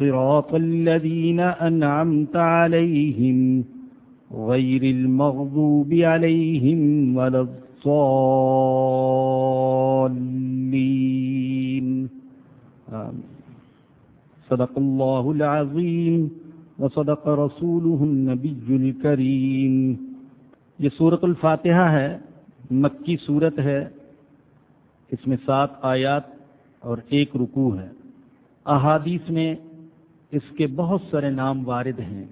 صراط الذين أنعمت عليهم غير المغضوب عليهم ولا الضالين. صدق الله العظيم وصدق رسوله النبي الكريم. یہ سورة الفاتحہ ہے، مکی صورت ہے، اس میں سات آیات اور ایک رکوع ہے۔ احادیث میں اس کے بہت سارے نام وارد ہیں۔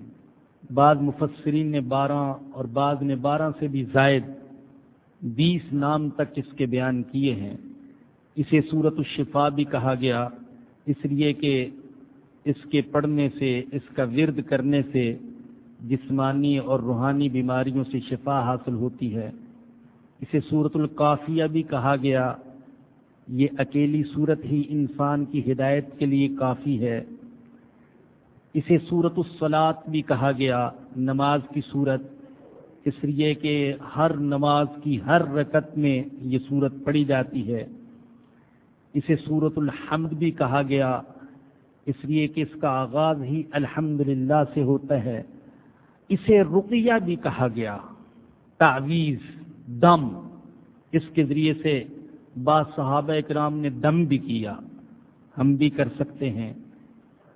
بعض مفسرین نے بارہ اور بعض نے بارہ سے بھی زائد بیس نام تک اس کے بیان کیے ہیں۔ اسے صورت الشفا بھی کہا گیا۔ اس لیے کہ اس کے پڑھنے سے، اس کا ورد کرنے سے جسمانی اور روحانی بیماریوں سے شفا حاصل ہوتی ہے۔ اسے صورت القافیہ بھی کہا گیا۔ یہ اکیلی صورت ہی انسان کی ہدایت کے لیے کافی ہے۔ اسے صورت الصلاط بھی کہا گیا، نماز کی صورت۔ اس لیے کہ ہر نماز کی ہر رکت میں یہ صورت پڑھی جاتی ہے۔ اسے صورت الحمد بھی کہا گیا، اس لیے کہ اس کا آغاز ہی الحمد سے ہوتا ہے۔ اسے رقیہ بھی کہا گیا تعویز دم۔ اس کے ذریعے سے بعض صحابہ اکرام نے دم بھی کیا۔ ہم بھی کر سکتے ہیں۔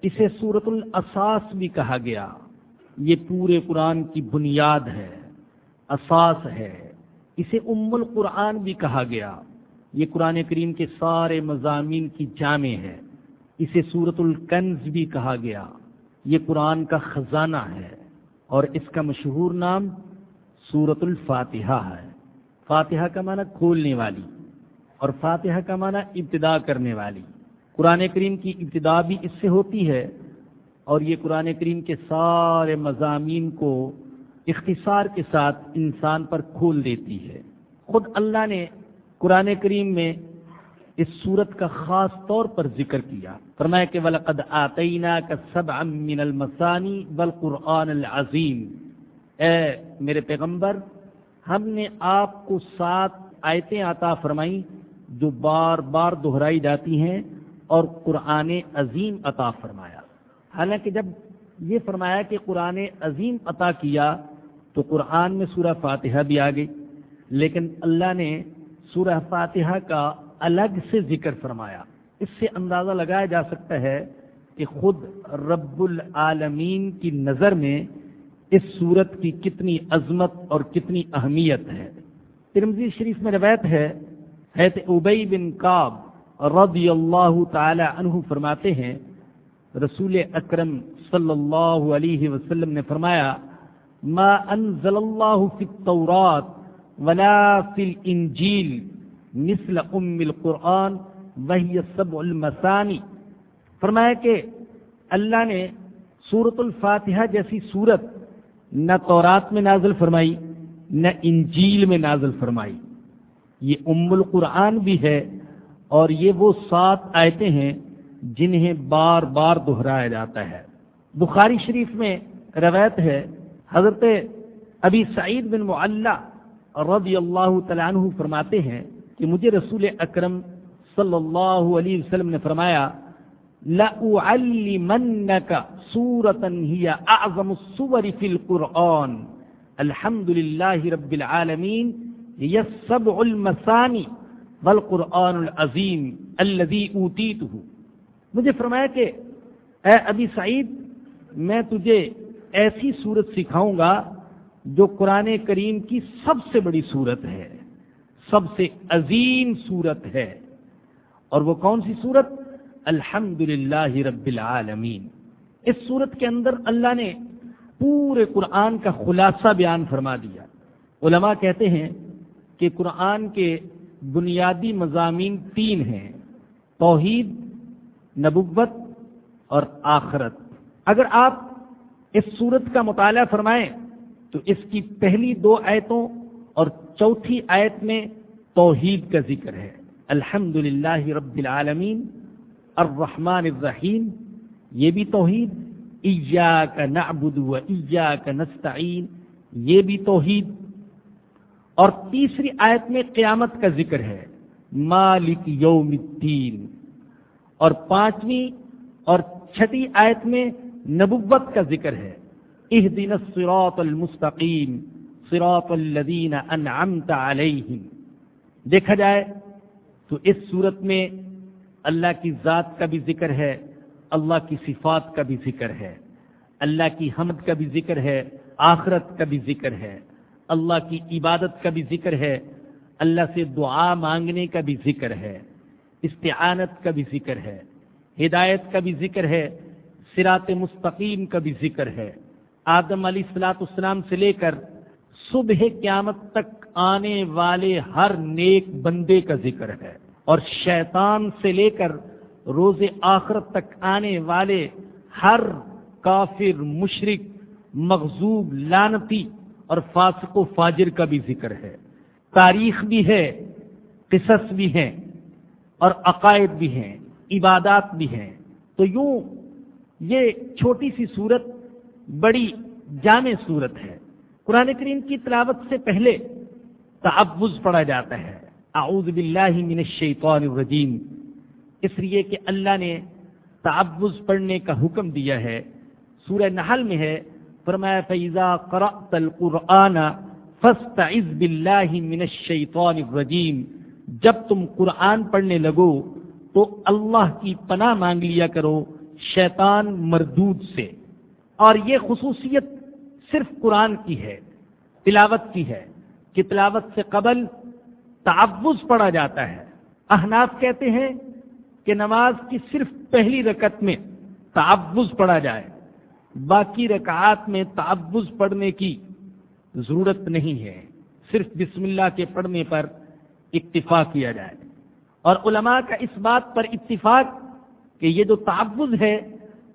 اسے صورت الاساس بھی کہا گیا۔ یہ پورے قرآن کی بنیاد ہے، اساس ہے۔ اسے ام القرآن بھی کہا گیا۔ یہ قرآن کریم کے سارے مضامین کی جامع ہے۔ اسے صورت الکنز بھی کہا گیا۔ یہ قرآن کا خزانہ ہے اور اس کا مشہور نام صورت الفاتحہ ہے۔ فاتحہ کا معنی کھولنے والی اور فاتحہ کا معنی ابتدا کرنے والی۔ قرآن کریم کی ابتدا بھی اس سے ہوتی ہے اور یہ قرآن کریم کے سارے مضامین کو اختصار کے ساتھ انسان پر کھول دیتی ہے۔ خود اللہ نے قرآن کریم میں اس صورت کا خاص طور پر ذکر کیا۔ فرمایا کہ ولقد آتینا کا سب امن المسانی بل قرآن العظیم اے میرے پیغمبر، ہم نے آپ کو سات آیتیں عطا فرمائی جو بار بار دہرائی جاتی ہیں۔ اور قرآن عظیم عطا فرمایا۔ حالانکہ جب یہ فرمایا کہ قرآن عظیم عطا کیا، تو قرآن میں سورہ فاتحہ بھی آ گئی۔ لیکن اللہ نے سورہ فاتحہ کا الگ سے ذکر فرمایا۔ اس سے اندازہ لگایا جا سکتا ہے کہ خود رب العالمین کی نظر میں اس صورت کی کتنی عظمت اور کتنی اہمیت ہے۔ ترمزی شریف میں روایت ہے حیت ابئی بن کاب رضی اللہ تعالی عنہ فرماتے ہیں، رسول اکرم صلی اللہ علیہ وسلم نے فرمایا، ما انزل اللہ فی التورات ولا فی الانجیل مثل ام القرآن وہی سب المسانی فرمایا کہ اللہ نے سورت الفاتحہ جیسی صورت نہ تورات میں نازل فرمائی، نہ انجیل میں نازل فرمائی۔ یہ ام القرآن بھی ہے اور یہ وہ سات آیتیں ہیں جنہیں بار بار دہرایا جاتا ہے۔ بخاری شریف میں روایت ہے، حضرت ابی سعید بن معلّہ رضی اللہ تعالیٰ عنہ فرماتے ہیں کہ مجھے رسول اکرم صلی اللہ علیہ وسلم نے فرمایا لَأُعَلِّمَنَّكَ سُورَةً هِيَ أَعْظَمُ السُّوَرِ فِي الْقُرْآنِ الحمد للہ رب العالمین هي السبع المثانی والقرآن العظیم الذي اوتیته مجھے فرمایا کہ اے ابی سعید، میں تجھے ایسی صورت سکھاؤں گا جو قرآن کریم کی سب سے بڑی صورت ہے، سب سے عظیم صورت ہے۔ اور وہ کون سی صورت؟ الحمد رب العالمین۔ اس صورت کے اندر اللہ نے پورے قرآن کا خلاصہ بیان فرما دیا۔ علماء کہتے ہیں کہ قرآن کے بنیادی مضامین تین ہیں، توحید، نبوت اور آخرت۔ اگر آپ اس صورت کا مطالعہ فرمائیں تو اس کی پہلی دو آیتوں اور چوتھی آیت میں توحید کا ذکر ہے۔ الحمد رب العالمین، الرحمن الرحیم، یہ بھی توحید ایجا کا نعبد و ایجا کا نستعین، یہ بھی توحید۔ اور تیسری آیت میں قیامت کا ذکر ہے، مالک یوم الدین۔ اور پانچویں اور چھٹی آیت میں نبوت کا ذکر ہے اہ دن سروت المستقیم سروت الدین انعمت علیہم۔ دیکھا جائے تو اس صورت میں اللہ کی ذات کا بھی ذکر ہے، اللہ کی صفات کا بھی ذکر ہے، اللہ کی حمد کا بھی ذکر ہے، آخرت کا بھی ذکر ہے۔ اللہ کی عبادت کا بھی ذکر ہے، اللہ سے دعا مانگنے کا بھی ذکر ہے، استعانت کا بھی ذکر ہے، ہدایت کا بھی ذکر ہے سرات مستقیم کا بھی ذکر ہے۔ آدم علی السلاط اسلام سے لے کر صبح قیامت تک آنے والے ہر نیک بندے کا ذکر ہے۔ اور شیطان سے لے کر روز آخرت تک آنے والے ہر کافر مشرق مغزوب لانتی اور فاسق و فاجر کا بھی ذکر ہے۔ تاریخ بھی ہے، قصص بھی ہیں اور عقائد بھی ہیں، عبادات بھی ہیں۔ تو یوں یہ چھوٹی سی صورت بڑی جامع صورت ہے۔ قرآن کریم کی تلاوت سے پہلے تعوض پڑھا جاتا ہے۔ اعوذ باللہ من الشیطان الرجیم۔ اس لیے کہ اللہ نے تعوض پڑھنے کا حکم دیا ہے۔ سورہ نحل میں ہے فرمایا فیضا قرأت القرآن فاستعذ باللہ من الشیطان الرجیم جب تم قرآن پڑھنے لگو، تو اللہ کی پناہ مانگ لیا کرو شیطان مردود سے۔ اور یہ خصوصیت صرف قرآن کی ہے، تلاوت کی ہے، کہ تلاوت سے قبل تعوض پڑھا جاتا ہے۔ احناف کہتے ہیں کہ نماز کی صرف پہلی رکت میں تعوض پڑھا جائے۔ باقی رکعات میں تعوض پڑھنے کی ضرورت نہیں ہے۔ صرف بسم اللہ کے پڑھنے پر اکتفا کیا جائے۔ اور علماء کا اس بات پر اتفاق کہ یہ جو تعوض ہے،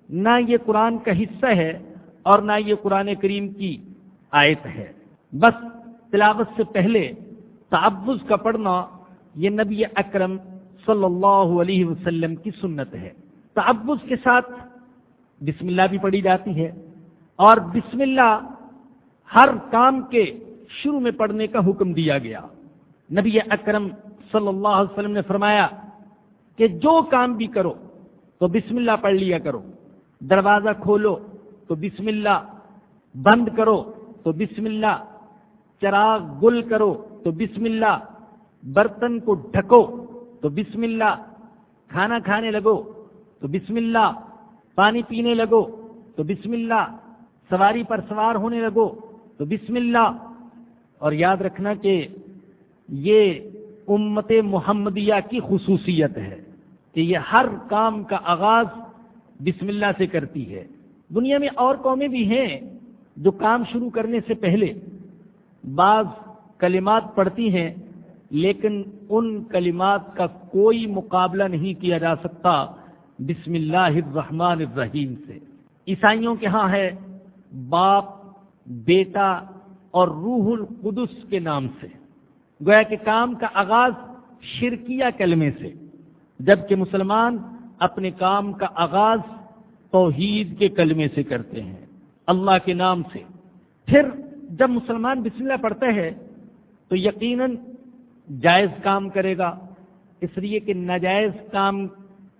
نہ یہ قرآن کا حصہ ہے اور نہ یہ قرآن کریم کی آیت ہے۔ بس تلاوت سے پہلے تعوض کا پڑھنا یہ نبی اکرم صلی اللہ علیہ وسلم کی سنت ہے۔ تعوض کے ساتھ بسم اللہ بھی پڑھی جاتی ہے۔ اور بسم اللہ ہر کام کے شروع میں پڑھنے کا حکم دیا گیا۔ نبی اکرم صلی اللہ علیہ وسلم نے فرمایا کہ جو کام بھی کرو تو بسم اللہ پڑھ لیا کرو، دروازہ کھولو تو بسم اللہ، بند کرو تو بسم اللہ، چراغ گل کرو تو بسم اللہ، برتن کو ڈھکو تو بسم اللہ، کھانا کھانے لگو تو بسم اللہ پانی پینے لگو تو بسم اللہ، سواری پر سوار ہونے لگو تو بسم اللہ۔ اور یاد رکھنا کہ یہ امت محمدیہ کی خصوصیت ہے کہ یہ ہر کام کا آغاز بسم اللہ سے کرتی ہے۔ دنیا میں اور قومیں بھی ہیں جو کام شروع کرنے سے پہلے بعض کلمات پڑھتی ہیں، لیکن ان کلمات کا کوئی مقابلہ نہیں کیا جا سکتا۔ بسم اللہ الرحمن الرحیم سے۔ عیسائیوں کے ہاں ہے باپ، بیٹا اور روح القدس کے نام سے۔ گویا کہ کام کا آغاز شرکیہ کلمے سے، جبکہ مسلمان اپنے کام کا آغاز توحید کے کلمے سے کرتے ہیں۔ اللہ کے نام سے۔ پھر جب مسلمان بسم اللہ پڑھتے ہیں، تو یقیناً جائز کام کرے گا۔ اس لیے کہ ناجائز کام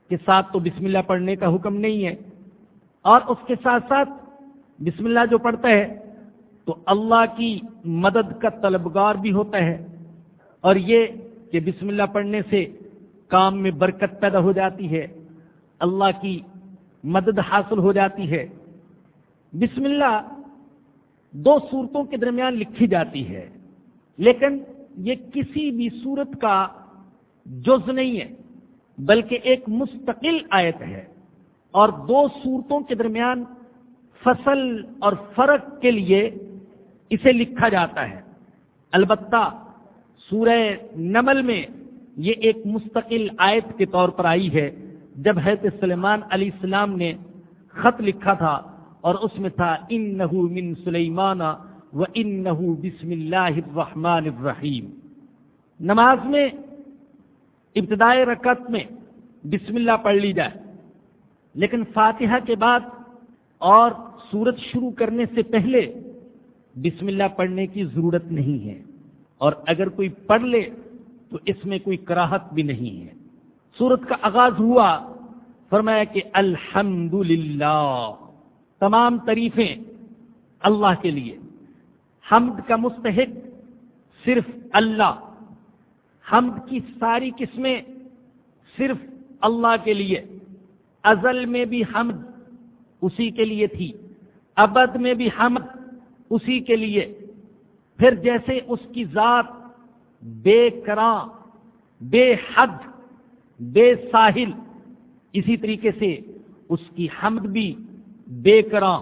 کے ساتھ تو بسم اللہ پڑھنے کا حکم نہیں ہے۔ اور اس کے ساتھ ساتھ بسم اللہ جو پڑھتا ہے، تو اللہ کی مدد کا طلبگار بھی ہوتا ہے۔ اور یہ کہ بسم اللہ پڑھنے سے کام میں برکت پیدا ہو جاتی ہے، اللہ کی مدد حاصل ہو جاتی ہے۔ بسم اللہ دو صورتوں کے درمیان لکھی جاتی ہے، لیکن یہ کسی بھی صورت کا جز نہیں ہے۔ بلکہ ایک مستقل آیت ہے اور دو صورتوں کے درمیان فصل اور فرق کے لیے اسے لکھا جاتا ہے۔ البتہ سورہ نمل میں یہ ایک مستقل آیت کے طور پر آئی ہے۔ جب حضرت سلیمان علیہ السلام نے خط لکھا تھا اور اس میں تھا ان من سلیمان و ان بسم اللہ الرحمن الرحیم۔ نماز میں ابتدائی رکعت میں بسم اللہ پڑھ لی جائے۔ لیکن فاتحہ کے بعد اور سورت شروع کرنے سے پہلے بسم اللہ پڑھنے کی ضرورت نہیں ہے۔ اور اگر کوئی پڑھ لے تو اس میں کوئی کراہت بھی نہیں ہے۔ سورت کا آغاز ہوا، فرمایا کہ الحمد تمام تعریفیں اللہ کے لیے۔ حمد کا مستحق صرف اللہ۔ حمد کی ساری قسمیں صرف اللہ کے لیے۔ ازل میں بھی حمد اسی کے لیے تھی، ابد میں بھی حمد اسی کے لیے۔ پھر جیسے اس کی ذات بے کراں بے حد، بے ساحل، اسی طریقے سے اس کی حمد بھی بے کراں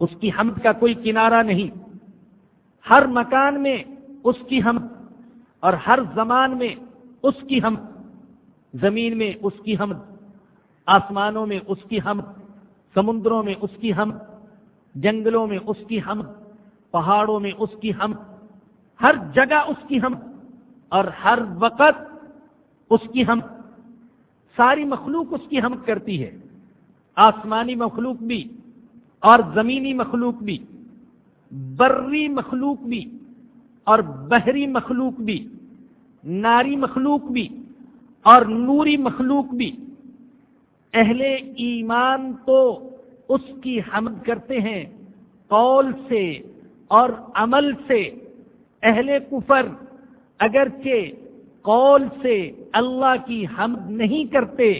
اس کی حمد کا کوئی کنارہ نہیں۔ ہر مکان میں اس کی حمد۔ اور ہر زمان میں اس کی حمد زمین میں اس کی حمد آسمانوں میں اس کی حمد سمندروں میں اس کی حمد جنگلوں میں اس کی حمد پہاڑوں میں اس کی حمد ہر جگہ اس کی حمد اور ہر وقت اس کی حمد ساری مخلوق اس کی حمد کرتی ہے آسمانی مخلوق بھی اور زمینی مخلوق بھی بری مخلوق بھی اور بحری مخلوق بھی، ناری مخلوق بھی اور نوری مخلوق بھی اہل ایمان تو اس کی حمد کرتے ہیں قول سے اور عمل سے۔ اہل کفر اگرچہ قول سے اللہ کی حمد نہیں کرتے،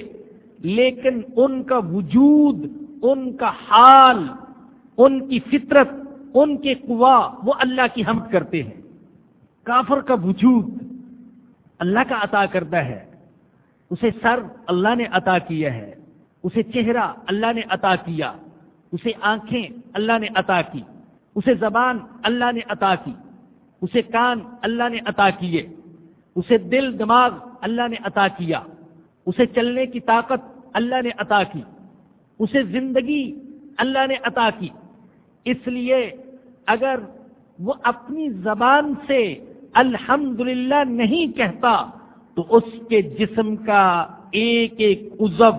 لیکن ان کا وجود، ان کا حال، ان کی فطرت، ان کے قوا وہ اللہ کی حمد کرتے ہیں۔ کافر کا وجود اللہ کا عطا کرتا ہے، اسے سر اللہ نے عطا کیا ہے، اسے چہرہ اللہ نے عطا کیا، اسے آنکھیں اللہ نے عطا کی، اسے زبان اللہ نے عطا کی، اسے کان اللہ نے عطا کیے، اسے دل دماغ اللہ نے عطا کیا، اسے چلنے کی طاقت اللہ نے عطا کی، اسے زندگی اللہ نے عطا کی۔ اس لیے اگر وہ اپنی زبان سے الحمد نہیں کہتا تو اس کے جسم کا ایک ایک عزب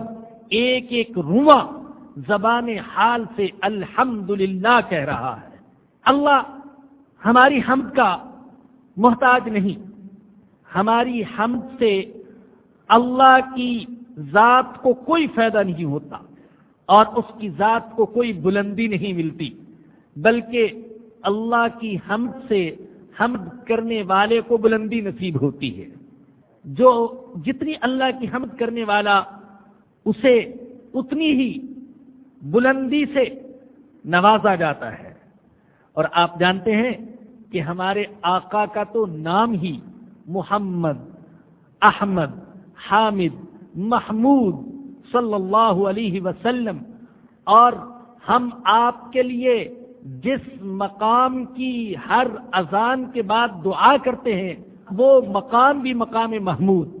ایک ایک رواں زبان حال سے الحمد کہہ رہا ہے۔ اللہ ہماری حمد کا محتاج نہیں۔ ہماری حمد سے اللہ کی ذات کو کوئی فائدہ نہیں ہوتا اور اس کی ذات کو کوئی بلندی نہیں ملتی، بلکہ اللہ کی حمد سے حمد کرنے والے کو بلندی نصیب ہوتی ہے۔ جو جتنی اللہ کی حمد کرنے والا اسے اتنی ہی بلندی سے نوازا جاتا ہے۔ اور آپ جانتے ہیں کہ ہمارے آقا کا تو نام ہی محمد، احمد، حامد، محمود صلی اللہ علیہ وسلم۔ اور ہم آپ کے لیے جس مقام کی ہر اذان کے بعد دعا کرتے ہیں، وہ مقام بھی مقام محمود۔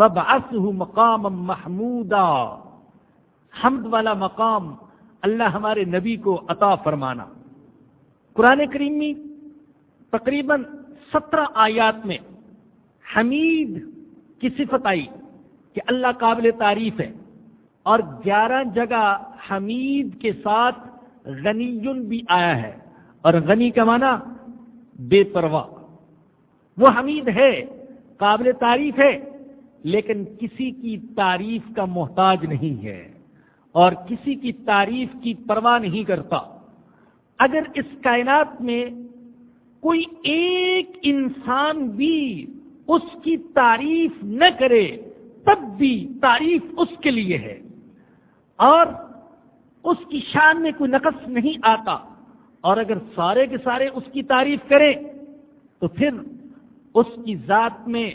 و مقام محمودا۔ حمد والا مقام اللہ ہمارے نبی کو عطا فرمانا۔ قرآن کریم میں تقریباً سترہ آیات میں حمید کی صفت آئی کہ اللہ قابل تعریف ہے اور گیارہ جگہ حمید کے ساتھ غنی بھی آیا ہے۔ اور غنی کا معنی بے پرواہ وہ حمید ہے، قابل تعریف ہے، لیکن کسی کی تعریف کا محتاج نہیں ہے اور کسی کی تعریف کی پرواہ نہیں کرتا۔ اگر اس کائنات میں کوئی ایک انسان بھی اس کی تعریف نہ کرے، تب بھی تعریف اس کے لیے ہے۔ اور اس کی شان میں کوئی نقص نہیں آتا۔ اور اگر سارے کے سارے اس کی تعریف کریں، تو پھر اس کی ذات میں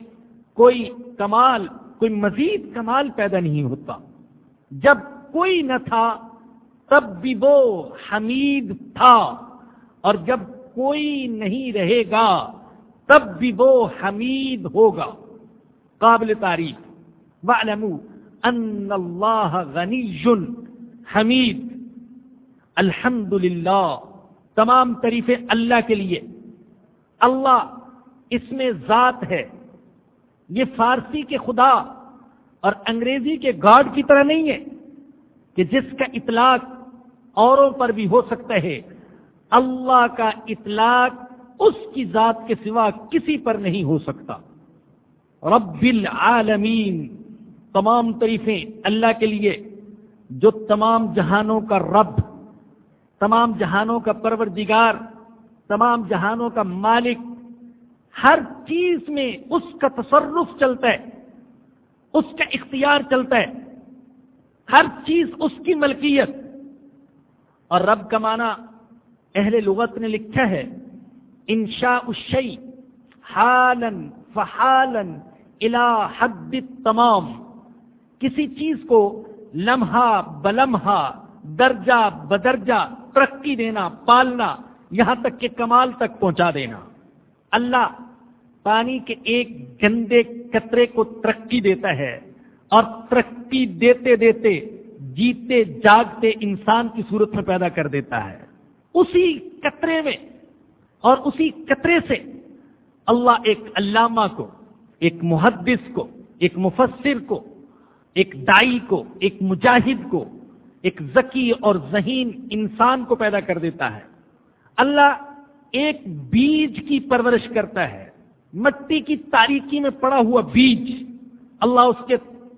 کوئی کمال، کوئی مزید کمال پیدا نہیں ہوتا۔ جب کوئی نہ تھا، تب بھی وہ حمید تھا۔ اور جب کوئی نہیں رہے گا، تب بھی وہ حمید ہوگا۔ قابل تعریف ان اللہ غنی حمید. الحمد تمام تعریفیں اللہ کے لیے. اللہ اس میں ذات ہے. یہ فارسی کے خدا اور انگریزی کے گاڈ کی طرح نہیں ہے کہ جس کا اطلاق اوروں پر بھی ہو سکتا ہے. اللہ کا اطلاق اس کی ذات کے سوا کسی پر نہیں ہو سکتا. رب العالمین. تمام طریفیں اللہ کے لیے. جو تمام جہانوں کا رب، تمام جہانوں کا پروردگار، تمام جہانوں کا مالک، ہر چیز میں اس کا تصرف چلتا ہے، اس کا اختیار چلتا ہے، ہر چیز اس کی ملکیت۔ اور رب کا معنی اہل لغت نے لکھا ہے، انشاء الشی حالن فحالن الا حد تمام کسی چیز کو لمحہ بلمحہ، درجہ بدرجہ، ترقی دینا، پالنا، یہاں تک کہ کمال تک پہنچا دینا۔ اللہ پانی کے ایک گندے قطرے کو ترقی دیتا ہے اور ترقی دیتے دیتے جیتے جاگتے انسان کی صورت میں پیدا کر دیتا ہے۔ اسی قطرے میں اور اسی قطرے سے اللہ ایک علامہ کو، ایک محدث کو، ایک مفسر کو ایک دائی کو، ایک مجاہد کو، ایک ذکی اور ذہین انسان کو پیدا کر دیتا ہے۔ اللہ ایک بیج کی پرورش کرتا ہے۔ مٹی کی تاریکی میں پڑا ہوا بیج اللہ اس کے،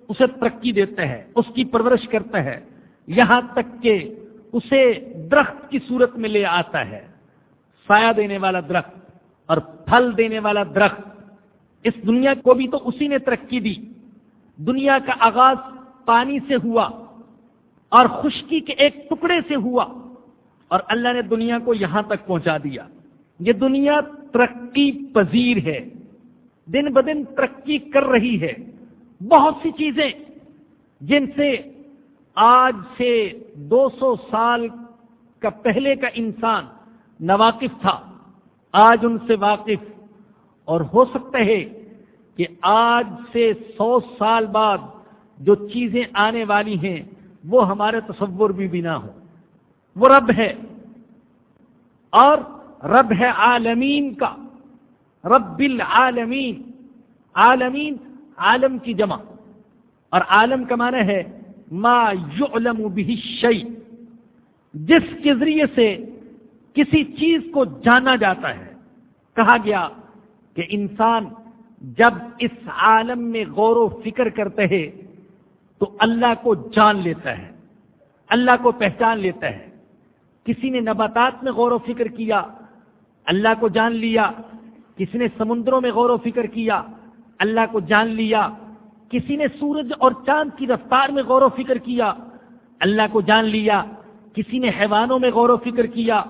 اسے ترقی دیتا ہے، اس کی پرورش کرتا ہے۔ یہاں تک کہ اسے درخت کی صورت میں لے آتا ہے۔ سایہ دینے والا درخت اور پھل دینے والا درخت۔ اس دنیا کو بھی تو اسی نے ترقی دی۔ دنیا کا آغاز پانی سے ہوا اور خشکی کے ایک ٹکڑے سے ہوا اور اللہ نے دنیا کو یہاں تک پہنچا دیا۔ یہ دنیا ترقی پذیر ہے، دن بدن ترقی کر رہی ہے۔ بہت سی چیزیں جن سے آج سے دو سو سال کا پہلے کا انسان نواقف تھا، آج ان سے واقف اور ہو سکتا ہے کہ آج سے سو سال بعد جو چیزیں آنے والی ہیں، وہ ہمارے تصور بھی بھی نہ ہو۔ وہ رب ہے۔ اور رب ہے عالمین کا۔ رب العالمین۔ عالمین، عالم کی جمع۔ اور عالم کا معنی ہے ما یعلم به شیء۔ جس کے ذریعے سے کسی چیز کو جانا جاتا ہے۔ کہا گیا کہ انسان جب اس عالم میں غور و فکر کرتے ہے تو اللہ کو جان لیتا ہے، اللہ کو پہچان لیتا ہے۔ کسی نے نباتات میں غور و فکر کیا، اللہ کو جان لیا۔ کسی نے سمندروں میں غور و فکر کیا، اللہ کو جان لیا۔ کسی نے سورج اور چاند کی رفتار میں غور و فکر کیا، اللہ کو جان لیا۔ کسی نے حیوانوں میں غور و فکر کیا،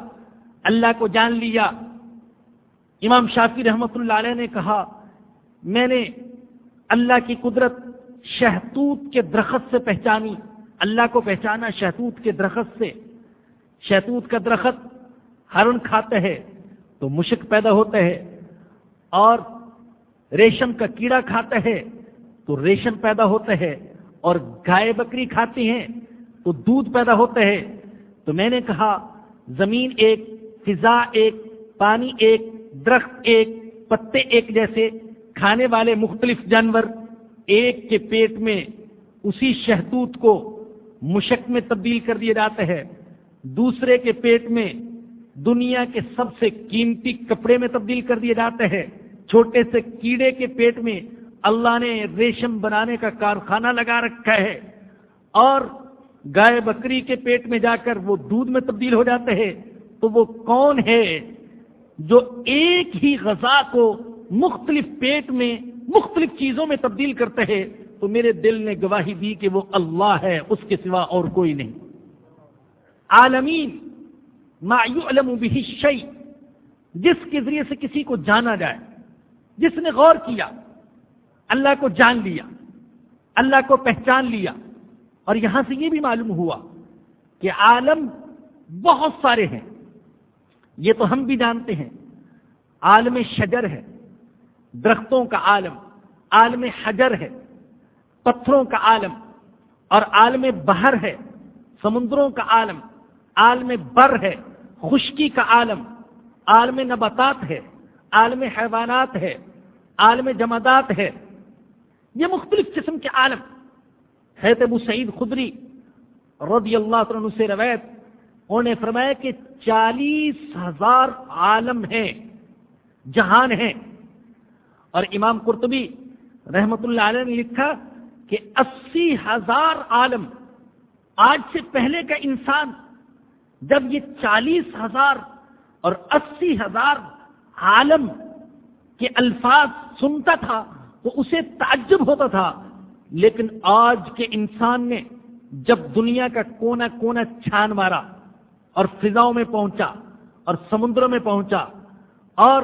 اللہ کو جان لیا۔ امام شافی رحمت اللہ علیہ نے کہا میں نے اللہ کی قدرت شہتوت کے درخت سے پہچانی۔ اللہ کو پہچانا شہتوت کے درخت سے۔ شہتوت کا درخت ہرن کھاتے ہے تو مشک پیدا ہوتا ہے اور ریشم کا کیڑا کھاتا ہے تو ریشم پیدا ہوتا ہے اور گائے بکری کھاتی ہیں تو دودھ پیدا ہوتا ہے تو میں نے کہا، زمین ایک، فضا ایک، پانی ایک، درخت ایک، پتے ایک جیسے کھانے والے مختلف جانور ایک کے پیٹ میں اسی شہتوت کو مشک میں تبدیل کر دیا جاتا ہے۔ دوسرے کے پیٹ میں دنیا کے سب سے قیمتی کپڑے میں تبدیل کر دیا جاتا ہے۔ چھوٹے سے کیڑے کے پیٹ میں اللہ نے ریشم بنانے کا کارخانہ لگا رکھا ہے۔ اور گائے بکری کے پیٹ میں جا کر وہ دودھ میں تبدیل ہو جاتے ہیں تو وہ کون ہے جو ایک ہی غذا کو مختلف پیٹ میں، مختلف چیزوں میں تبدیل کرتے ہیں، تو میرے دل نے گواہی دی کہ وہ اللہ ہے، اس کے سوا اور کوئی نہیں۔ عالمین، ما يعلم به شيء جس کے ذریعے سے کسی کو جانا جائے، جس نے غور کیا، اللہ کو جان لیا، اللہ کو پہچان لیا۔ اور یہاں سے یہ بھی معلوم ہوا کہ عالم بہت سارے ہیں۔ یہ تو ہم بھی جانتے ہیں، عالم شجر ہے۔ درختوں کا عالم عالم حجر ہے، پتھروں کا عالم اور عالم بہر ہے، سمندروں کا عالم عالم بر ہے، خشکی کا عالم عالم نباتات ہے، عالم حیوانات ہے، عالم جمادات ہے۔ یہ مختلف قسم کے عالم۔ حید ابو سعید خدری رضی اللہ عنہ سے روایت، انہوں نے فرمایا کہ چالیس ہزار عالم ہیں، جہان ہیں۔ اور امام قرطبی رحمت اللہ علیہ نے لکھا کہ اسی ہزار عالم آج سے پہلے کا انسان جب یہ چالیس ہزار اور اسی ہزار عالم کے الفاظ سنتا تھا تو اسے تعجب ہوتا تھا۔ لیکن آج کے انسان نے جب دنیا کا کونا کونا چھان مارا اور فضاؤں میں پہنچا اور سمندروں میں پہنچا اور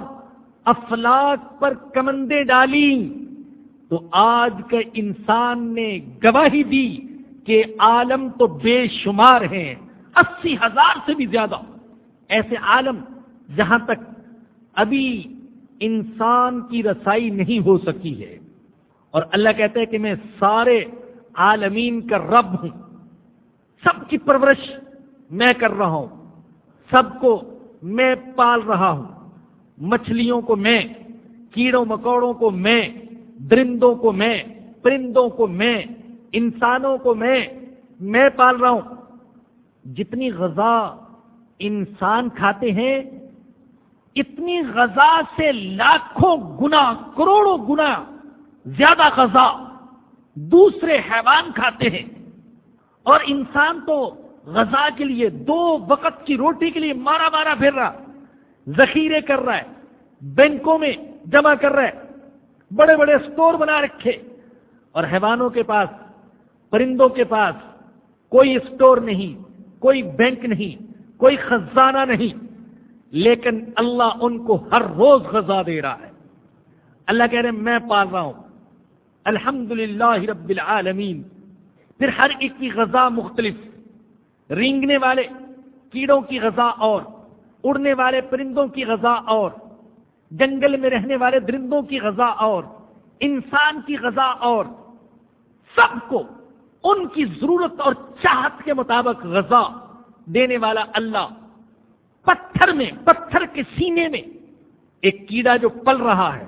افلاق پر کمندے ڈالی تو آج کے انسان نے گواہی دی کہ عالم تو بے شمار ہیں، اسی ہزار سے بھی زیادہ۔ ایسے عالم جہاں تک ابھی انسان کی رسائی نہیں ہو سکی ہے۔ اور اللہ کہتے ہیں کہ میں سارے عالمین کا رب ہوں۔ سب کی پرورش میں کر رہا ہوں۔ سب کو میں پال رہا ہوں۔ مچھلیوں کو میں، کیڑوں، مکوڑوں کو میں، درندوں کو میں، پرندوں کو میں، انسانوں کو میں میں پال رہا ہوں۔ جتنی غذا انسان کھاتے ہیں، اتنی غذا سے لاکھوں گنا، کروڑوں گنا زیادہ غذا دوسرے حیوان کھاتے ہیں۔ اور انسان تو غذا کے لیے دو وقت کی روٹی کے لیے مارا مارا پھر رہا۔ ذخیرے کر رہا ہے، بینکوں میں جمع کر رہا ہے، بڑے بڑے اسٹور بنا رکھے۔ اور حیوانوں کے پاس، پرندوں کے پاس کوئی اسٹور نہیں، کوئی بینک نہیں، کوئی خزانہ نہیں۔ لیکن اللہ ان کو ہر روز غذا دے رہا ہے۔ اللہ کہہ رہے میں پال رہا ہوں۔ الحمد رب العالمین۔ پھر ہر ایک کی غذا مختلف۔ رینگنے والے، کیڑوں کی غذا اور۔ اڑنے والے پرندوں کی غذا اور، جنگل میں رہنے والے درندوں کی غذا اور، انسان کی غذا اور، سب کو ان کی ضرورت اور چاہت کے مطابق غذا دینے والا اللہ پتھر میں، پتھر کے سینے میں ایک کیڑا جو پل رہا ہے،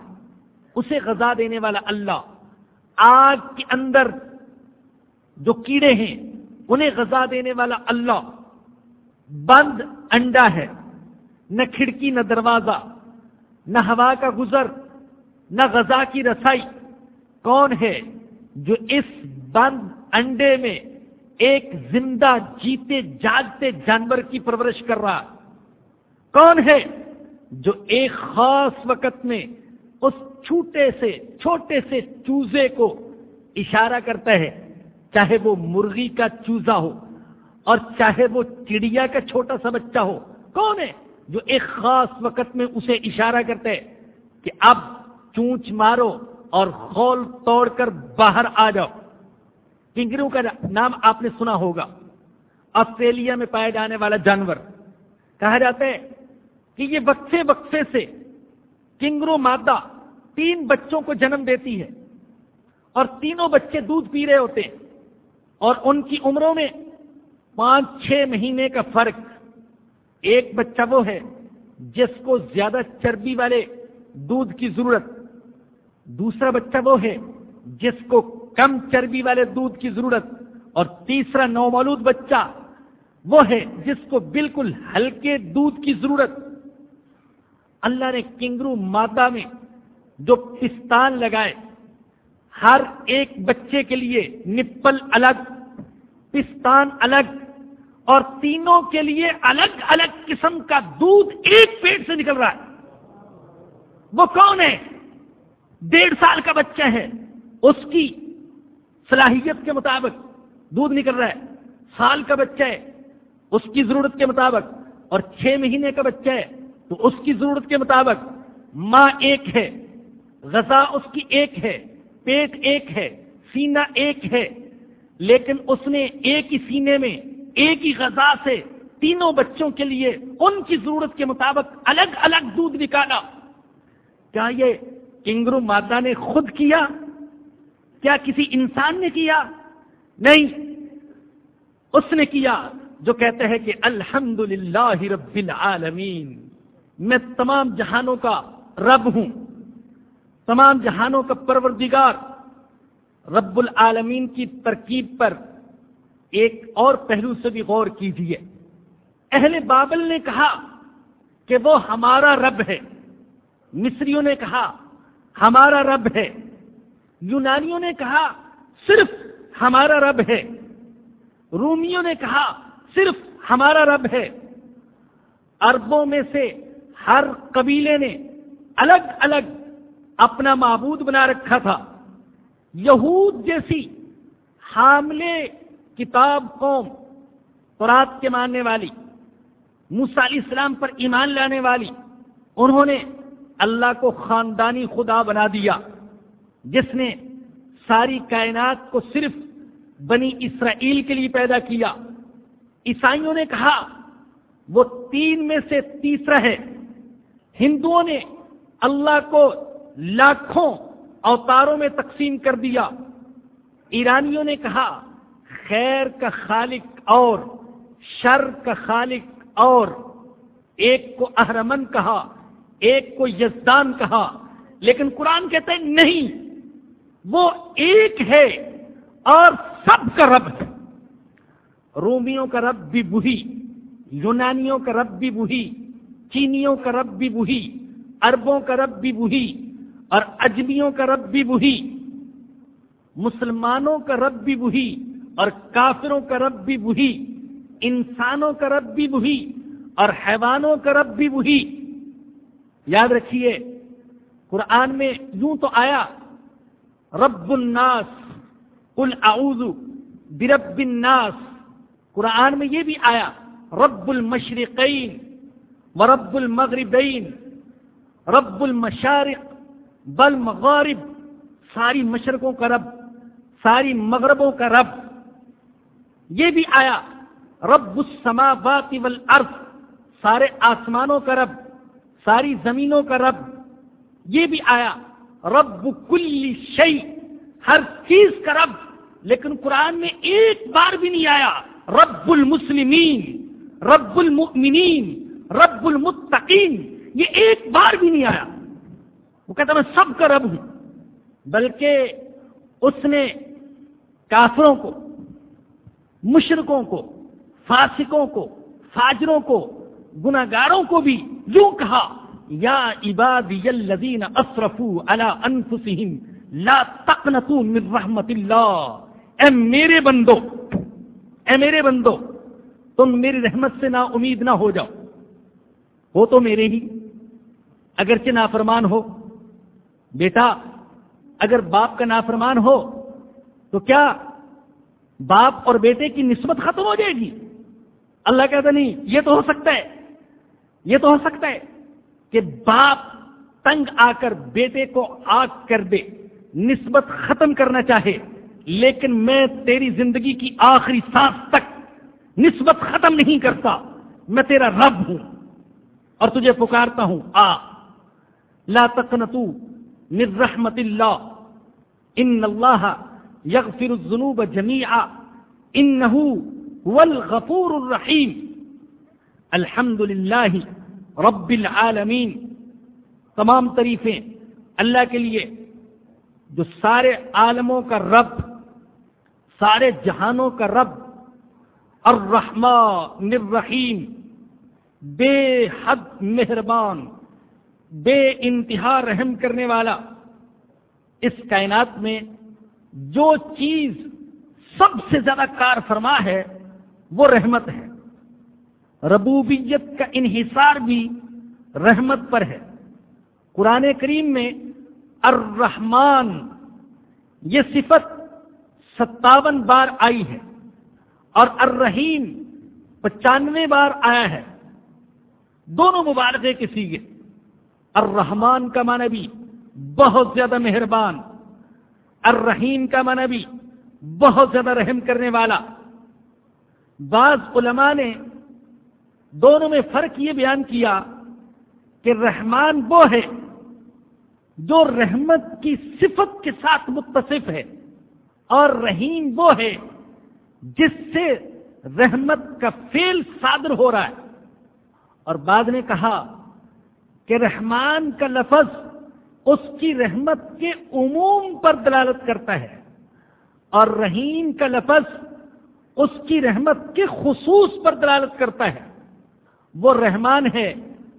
اسے غذا دینے والا اللہ آگ کے اندر جو کیڑے ہیں، انہیں غذا دینے والا اللہ بند انڈا ہے۔ نہ کھڑکی، نہ دروازہ، نہ ہوا کا گزر، نہ غذا کی رسائی۔ کون ہے جو اس بند انڈے میں ایک زندہ جیتے، جاگتے جانور کی پرورش کر رہا؟ کون ہے جو ایک خاص وقت میں اس چھوٹے سے چھوٹے سے چوزے کو اشارہ کرتا ہے؟ چاہے وہ مرغی کا چوزا ہو اور چاہے وہ چڑیا کا چھوٹا سا بچہ ہو۔ کون ہے جو ایک خاص وقت میں اسے اشارہ کرتا ہے کہ اب چونچ مارو اور خول توڑ کر باہر آ جاؤ۔ کنگرو کا نام آپ نے سنا ہوگا۔ آسٹریلیا میں پایا جانے والا جانور۔ کہا جاتا ہے کہ یہ وقفے وقفے سے کنگرو مادہ تین بچوں کو جنم دیتی ہے اور تینوں بچے دودھ پی رہے ہوتے ہیں اور ان کی عمروں میں پانچ چھ مہینے کا فرق ایک بچہ وہ ہے جس کو زیادہ چربی والے دودھ کی ضرورت، دوسرا بچہ وہ ہے جس کو کم چربی والے دودھ کی ضرورت، اور تیسرا نومولود بچہ وہ ہے جس کو بالکل ہلکے دودھ کی ضرورت۔ اللہ نے کنگرو مادہ میں جو پستان لگائے، ہر ایک بچے کے لیے نپل الگ، پستان الگ اور تینوں کے لیے الگ الگ قسم کا دودھ ایک پیٹ سے نکل رہا ہے۔ وہ کون ہے؟ ڈیڑھ سال کا بچہ ہے۔ اس کی صلاحیت کے مطابق دودھ نکل رہا ہے۔ سال کا بچہ ہے۔ اس کی ضرورت کے مطابق۔ اور چھ مہینے کا بچہ ہے۔ تو اس کی ضرورت کے مطابق ماں ایک ہے۔ غذا اس کی ایک ہے۔ پیٹ ایک ہے۔ سینہ ایک ہے۔ لیکن اس نے ایک ہی سینے میں ایک ہی غذا سے تینوں بچوں کے لیے ان کی ضرورت کے مطابق الگ الگ دودھ نکالا۔ کیا یہ کنگرو ماتا نے خود کیا؟ کیا کسی انسان نے کیا؟ نہیں۔ اس نے کیا جو کہتے ہیں کہ الحمد رب العالمین۔ میں تمام جہانوں کا رب ہوں۔ تمام جہانوں کا پروردگار۔ رب العالمین کی ترکیب پر ایک اور پہلو سے بھی غور کیجیے اہل بابل نے کہا کہ وہ ہمارا رب ہے۔ مصریوں نے کہا، ہمارا رب ہے۔ یونانیوں نے کہا، صرف ہمارا رب ہے۔ رومیوں نے کہا، صرف ہمارا رب ہے۔ اربوں میں سے ہر قبیلے نے الگ الگ اپنا معبود بنا رکھا تھا۔ یہود جیسی حاملے کتاب قوم قرآد کے ماننے والی علیہ السلام پر ایمان لانے والی، انہوں نے اللہ کو خاندانی خدا بنا دیا، جس نے ساری کائنات کو صرف بنی اسرائیل کے لیے پیدا کیا۔ عیسائیوں نے کہا، وہ تین میں سے تیسرا ہے۔ ہندوؤں نے اللہ کو لاکھوں اوتاروں میں تقسیم کر دیا۔ ایرانیوں نے کہا خیر کا خالق اور، شر کا خالق اور، ایک کو اہرمن کہا، ایک کو یزدان کہا، لیکن قرآن کہتے ہیں نہیں، وہ ایک ہے اور سب کا رب ہے۔ رومیوں کا رب بھی بوہی یونانیوں کا رب بھی بوہی چینیوں کا رب بھی بوہی اربوں کا رب بھی بوہی اور اجمیوں کا رب بھی وہی، مسلمانوں کا رب بھی وہی اور کافروں کا رب بھی وہی، انسانوں کا رب بھی وہی، اور حیوانوں کا رب بھی وہی۔ یاد رکھیے، قرآن میں یوں تو آیا، رب الناس، قل اعوذ برب الناس۔ قرآن میں یہ بھی آیا، رب المشرقین ورب المغربین، رب المشارق بل مغارب ساری مشرقوں کا رب، ساری مغربوں کا رب۔ یہ بھی آیا، رب السماوات والارض، سارے آسمانوں کا رب، ساری زمینوں کا رب، یہ بھی آیا، رب کل شعی ہر چیز کا رب، لیکن قرآن میں ایک بار بھی نہیں آیا، رب المسلمین، رب المؤمنین، رب المتقین، یہ ایک بار بھی نہیں آیا۔ وہ کہتا میں سب کا رب ہوں، بلکہ اس نے کافروں کو مشرقوں کو، فاسقوں کو، فاجروں کو گناگاروں کو بھی یوں کہا، یا عبادی الذین اسرفوا علی انفسہم لا تقنطوا من رحمت اللہ، اے میرے بندو، اے میرے بندو، تم میری رحمت سے نا امید نہ ہو جاؤ، ہو تو میرے ہی، اگرچہ نافرمان ہو۔ بیٹا، اگر باپ کا نافرمان ہو تو کیا باپ اور بیٹے کی نسبت ختم ہو جائے گی۔ اللہ کہتا نہیں، یہ تو ہو سکتا ہے، یہ تو ہو سکتا ہے کہ باپ تنگ آ کر بیٹے کو آگ کر دے، نسبت ختم کرنا چاہے، لیکن میں تیری زندگی کی آخری سانس تک نسبت ختم نہیں کرتا۔ میں تیرا رب ہوں اور تجھے پکارتا ہوں۔ آ، لا تقنطو من رحمت اللہ، ان اللہ یغفر الذنوب جميعا انه هو الغفور الرحیم۔ الحمد للہ رب العالمین۔ تمام تعریفیں اللہ کے لیے جو سارے عالموں کا رب، سارے جہانوں کا رب، الرحمن الرحیم۔ بے حد مہربان، بے انتہا رحم کرنے والا اس کائنات میں جو چیز سب سے زیادہ کار فرما ہے، وہ رحمت ہے۔ ربوبیت کا انحصار بھی رحمت پر ہے۔ قرآن کریم میں الرحمن، یہ صفت ستاون بار آئی ہے اور الرحیم پچانوے بار آیا ہے۔ دونوں مبارکے کسی کے الرحمان کا معنی بھی بہت زیادہ مہربان۔ الرحیم کا معنی بھی بہت زیادہ رحم کرنے والا۔ بعض علماء نے دونوں میں فرق یہ بیان کیا کہ رحمان وہ ہے جو رحمت کی صفت کے ساتھ متصف ہے، اور رحیم وہ ہے جس سے رحمت کا فیل صادر ہو رہا ہے۔ اور بعد نے کہا کہ رحمان کا لفظ اس کی رحمت کے عموم پر دلالت کرتا ہے۔ اور رحیم کا لفظ اس کی رحمت کے خصوص پر دلالت کرتا ہے۔ وہ رحمان ہے،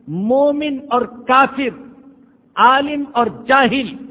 مومن اور کافر، عالم اور جاہل۔